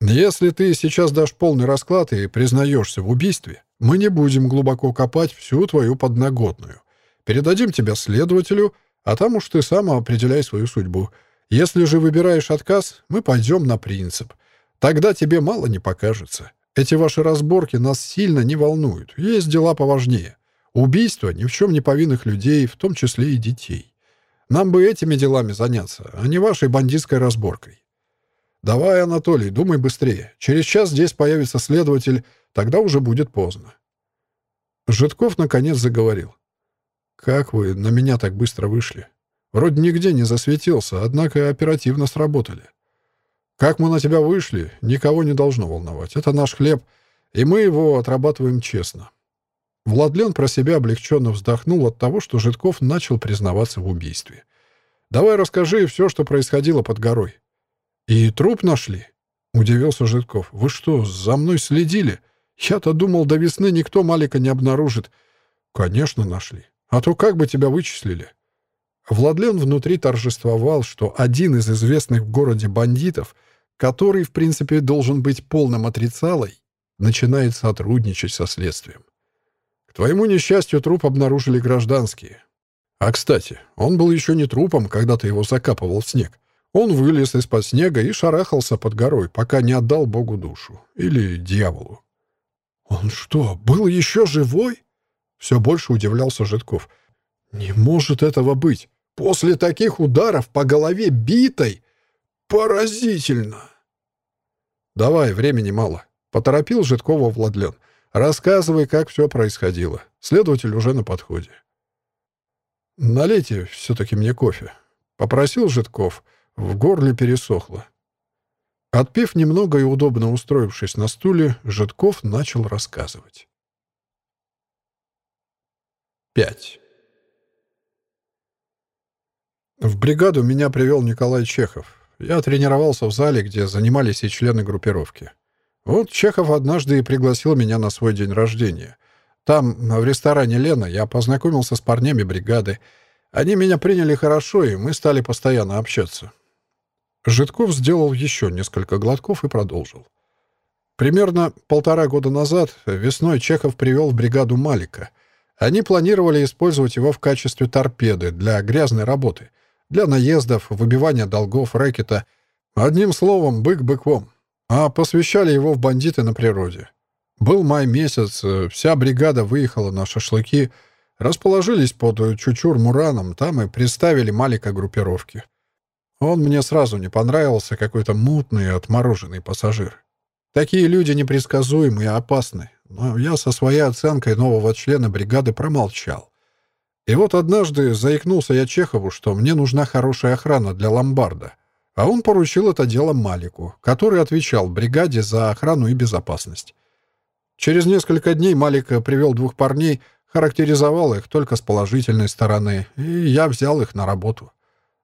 «Если ты сейчас дашь полный расклад и признаешься в убийстве, мы не будем глубоко копать всю твою подноготную. Передадим тебя следователю, а там уж ты сам определяй свою судьбу. Если же выбираешь отказ, мы пойдем на принцип. Тогда тебе мало не покажется. Эти ваши разборки нас сильно не волнуют. Есть дела поважнее. Убийство ни в чем не повинных людей, в том числе и детей. Нам бы этими делами заняться, а не вашей бандитской разборкой. Давай, Анатолий, думай быстрее. Через час здесь появится следователь, тогда уже будет поздно. Житков наконец заговорил. «Как вы на меня так быстро вышли? Вроде нигде не засветился, однако оперативно сработали. Как мы на тебя вышли, никого не должно волновать. Это наш хлеб, и мы его отрабатываем честно». Владлен про себя облегченно вздохнул от того, что Житков начал признаваться в убийстве. «Давай расскажи все, что происходило под горой». «И труп нашли?» — удивился Житков. «Вы что, за мной следили? Я-то думал, до весны никто Малика не обнаружит». «Конечно, нашли. А то как бы тебя вычислили?» Владлен внутри торжествовал, что один из известных в городе бандитов, который, в принципе, должен быть полным отрицалой, начинает сотрудничать со следствием. Твоему несчастью, труп обнаружили гражданские. А, кстати, он был еще не трупом, когда ты его закапывал в снег. Он вылез из-под снега и шарахался под горой, пока не отдал Богу душу. Или дьяволу. «Он что, был еще живой?» Все больше удивлялся Житков. «Не может этого быть! После таких ударов по голове битой! Поразительно!» «Давай, времени мало», — поторопил Житкова Владлен. «Рассказывай, как все происходило. Следователь уже на подходе». «Налейте все-таки мне кофе», — попросил Житков. В горле пересохло. Отпив немного и удобно устроившись на стуле, Житков начал рассказывать. 5. В бригаду меня привел Николай Чехов. Я тренировался в зале, где занимались и члены группировки. Вот Чехов однажды и пригласил меня на свой день рождения. Там, в ресторане «Лена», я познакомился с парнями бригады. Они меня приняли хорошо, и мы стали постоянно общаться. Житков сделал еще несколько глотков и продолжил. Примерно полтора года назад весной Чехов привел в бригаду Малика. Они планировали использовать его в качестве торпеды для грязной работы, для наездов, выбивания долгов, рэкета. Одним словом, бык быком. А посвящали его в бандиты на природе. Был май месяц, вся бригада выехала на шашлыки, расположились под Чучур-Мураном, там и представили Малика группировки. Он мне сразу не понравился, какой-то мутный, отмороженный пассажир. Такие люди непредсказуемы и опасны, но я со своей оценкой нового члена бригады промолчал. И вот однажды заикнулся я Чехову, что мне нужна хорошая охрана для ломбарда, а он поручил это дело Малику, который отвечал бригаде за охрану и безопасность. Через несколько дней Малик привел двух парней, характеризовал их только с положительной стороны, и я взял их на работу.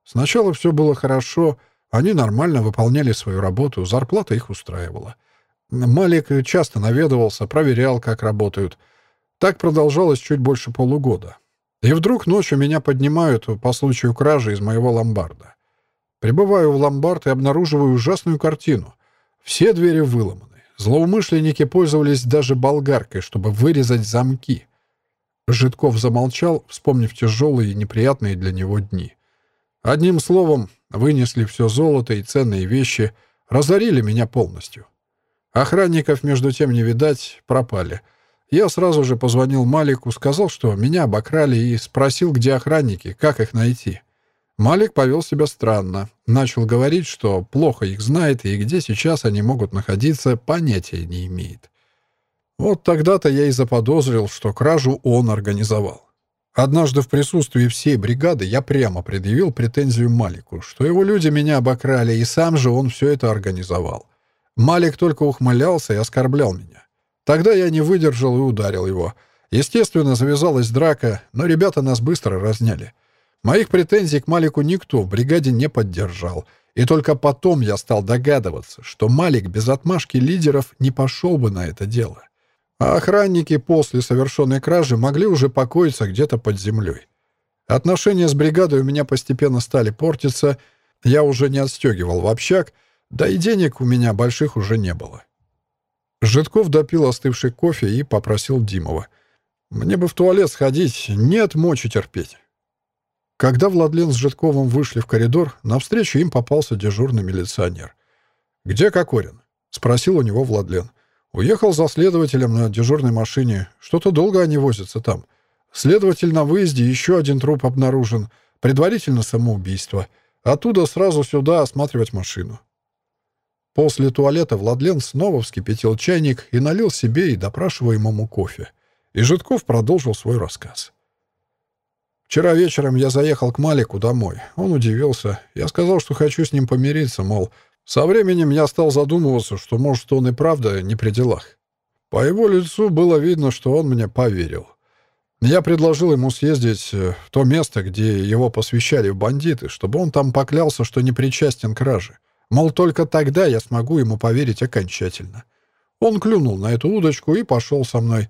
Сначала все было хорошо, они нормально выполняли свою работу, зарплата их устраивала. Малик часто наведывался, проверял, как работают. Так продолжалось чуть больше полугода. И вдруг ночью меня поднимают по случаю кражи из моего ломбарда. Прибываю в ломбард и обнаруживаю ужасную картину. Все двери выломаны. Злоумышленники пользовались даже болгаркой, чтобы вырезать замки. Житков замолчал, вспомнив тяжелые и неприятные для него дни. Одним словом, вынесли все золото и ценные вещи, разорили меня полностью. Охранников, между тем, не видать, пропали. Я сразу же позвонил Малику, сказал, что меня обокрали, и спросил, где охранники, как их найти. Малик повел себя странно. Начал говорить, что плохо их знает, и где сейчас они могут находиться, понятия не имеет. Вот тогда-то я и заподозрил, что кражу он организовал. Однажды в присутствии всей бригады я прямо предъявил претензию Малику, что его люди меня обокрали, и сам же он все это организовал. Малик только ухмылялся и оскорблял меня. Тогда я не выдержал и ударил его. Естественно, завязалась драка, но ребята нас быстро разняли. Моих претензий к Малику никто в бригаде не поддержал, и только потом я стал догадываться, что Малик без отмашки лидеров не пошел бы на это дело а охранники после совершенной кражи могли уже покоиться где-то под землей. Отношения с бригадой у меня постепенно стали портиться, я уже не отстегивал в общак, да и денег у меня больших уже не было. Житков допил остывший кофе и попросил Димова. «Мне бы в туалет сходить, нет мочи терпеть». Когда Владлен с Житковым вышли в коридор, навстречу им попался дежурный милиционер. «Где Кокорин?» — спросил у него Владлен. Уехал за следователем на дежурной машине. Что-то долго они возятся там. Следователь на выезде, еще один труп обнаружен. Предварительно самоубийство. Оттуда сразу сюда осматривать машину. После туалета Владлен снова вскипятил чайник и налил себе и допрашиваемому кофе. И Житков продолжил свой рассказ. «Вчера вечером я заехал к Малику домой. Он удивился. Я сказал, что хочу с ним помириться, мол, со временем я стал задумываться, что, может, он и правда не при делах. По его лицу было видно, что он мне поверил. Я предложил ему съездить э, в то место, где его посвящали в бандиты, чтобы он там поклялся, что не причастен к краже. Мол, только тогда я смогу ему поверить окончательно. Он клюнул на эту удочку и пошел со мной.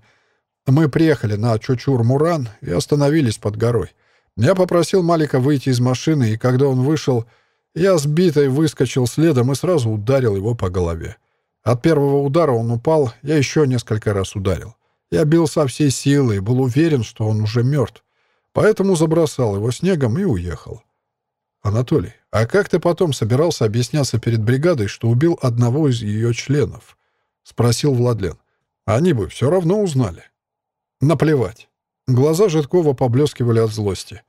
Мы приехали на Чучур-Муран и остановились под горой. Я попросил Малика выйти из машины, и когда он вышел, я с битой выскочил следом и сразу ударил его по голове. От первого удара он упал, я еще несколько раз ударил. Я бил со всей силы и был уверен, что он уже мертв. Поэтому забросал его снегом и уехал. «Анатолий, а как ты потом собирался объясняться перед бригадой, что убил одного из ее членов?» — спросил Владлен. «Они бы все равно узнали». «Наплевать». Глаза Житкова поблескивали от злости.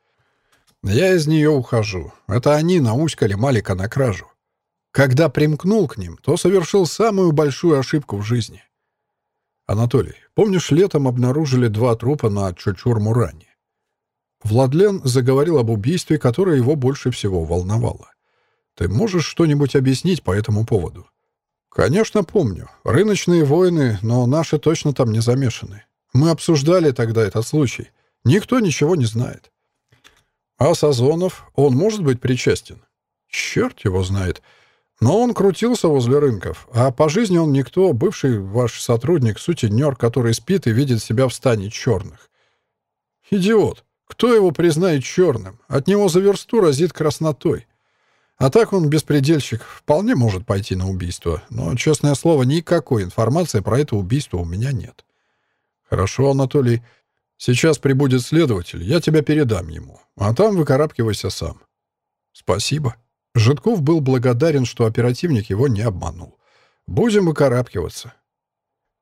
Я из нее ухожу. Это они науськали Малика на кражу. Когда примкнул к ним, то совершил самую большую ошибку в жизни. Анатолий, помнишь, летом обнаружили два трупа на Чучур-Муране? Владлен заговорил об убийстве, которое его больше всего волновало. Ты можешь что-нибудь объяснить по этому поводу? Конечно, помню. Рыночные войны, но наши точно там не замешаны. Мы обсуждали тогда этот случай. Никто ничего не знает. А Сазонов, он может быть причастен? Черт его знает. Но он крутился возле рынков, а по жизни он никто, бывший ваш сотрудник, сутенер, который спит и видит себя в стане черных. Идиот. Кто его признает черным? От него за версту разит краснотой. А так он, беспредельщик, вполне может пойти на убийство. Но, честное слово, никакой информации про это убийство у меня нет. Хорошо, Анатолий. Сейчас прибудет следователь, я тебя передам ему, а там выкарабкивайся сам». «Спасибо». Житков был благодарен, что оперативник его не обманул. «Будем выкарабкиваться».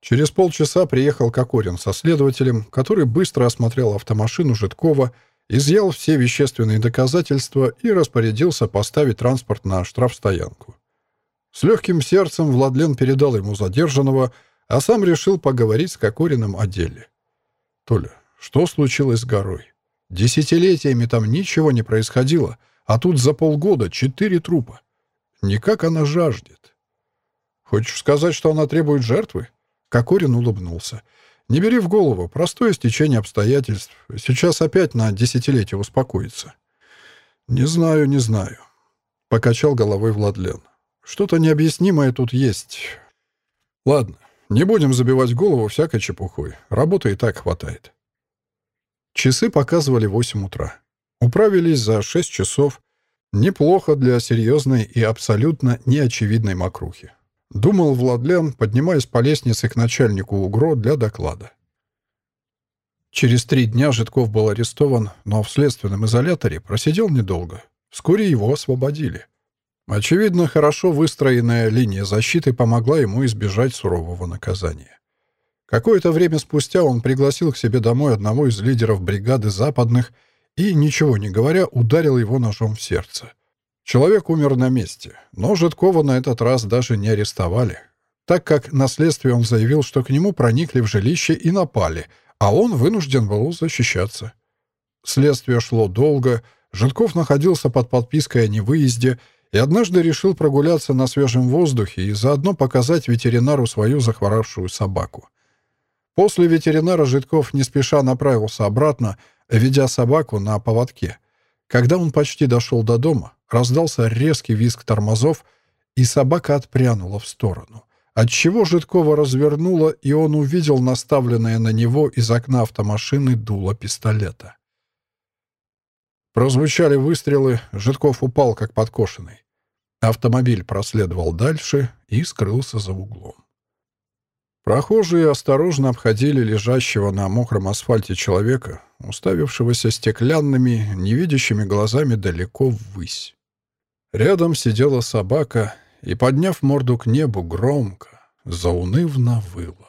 Через полчаса приехал Кокорин со следователем, который быстро осмотрел автомашину Житкова, изъял все вещественные доказательства и распорядился поставить транспорт на штрафстоянку. С легким сердцем Владлен передал ему задержанного, а сам решил поговорить с Кокориным о деле. «Толя, что случилось с горой? Десятилетиями там ничего не происходило, а тут за полгода четыре трупа. Никак она жаждет. Хочешь сказать, что она требует жертвы? Кокорин улыбнулся. Не бери в голову, простое стечение обстоятельств. Сейчас опять на десятилетие успокоится. Не знаю, не знаю. Покачал головой Владлен. Что-то необъяснимое тут есть. Ладно, не будем забивать голову всякой чепухой. Работы и так хватает. Часы показывали 8 утра. Управились за 6 часов. Неплохо для серьезной и абсолютно неочевидной мокрухи. Думал Владлен, поднимаясь по лестнице к начальнику УГРО для доклада. Через три дня Житков был арестован, но в следственном изоляторе просидел недолго. Вскоре его освободили. Очевидно, хорошо выстроенная линия защиты помогла ему избежать сурового наказания. Какое-то время спустя он пригласил к себе домой одного из лидеров бригады западных и, ничего не говоря, ударил его ножом в сердце. Человек умер на месте, но Житкова на этот раз даже не арестовали, так как на следствии он заявил, что к нему проникли в жилище и напали, а он вынужден был защищаться. Следствие шло долго, Житков находился под подпиской о невыезде и однажды решил прогуляться на свежем воздухе и заодно показать ветеринару свою захворавшую собаку. После ветеринара Житков не спеша направился обратно, ведя собаку на поводке. Когда он почти дошел до дома, раздался резкий визг тормозов, и собака отпрянула в сторону, отчего Житкова развернула, и он увидел наставленное на него из окна автомашины дуло пистолета. Прозвучали выстрелы, Житков упал как подкошенный. Автомобиль проследовал дальше и скрылся за углом. Прохожие осторожно обходили лежащего на мокром асфальте человека, уставившегося стеклянными, невидящими глазами далеко ввысь. Рядом сидела собака и, подняв морду к небу, громко, заунывно выла.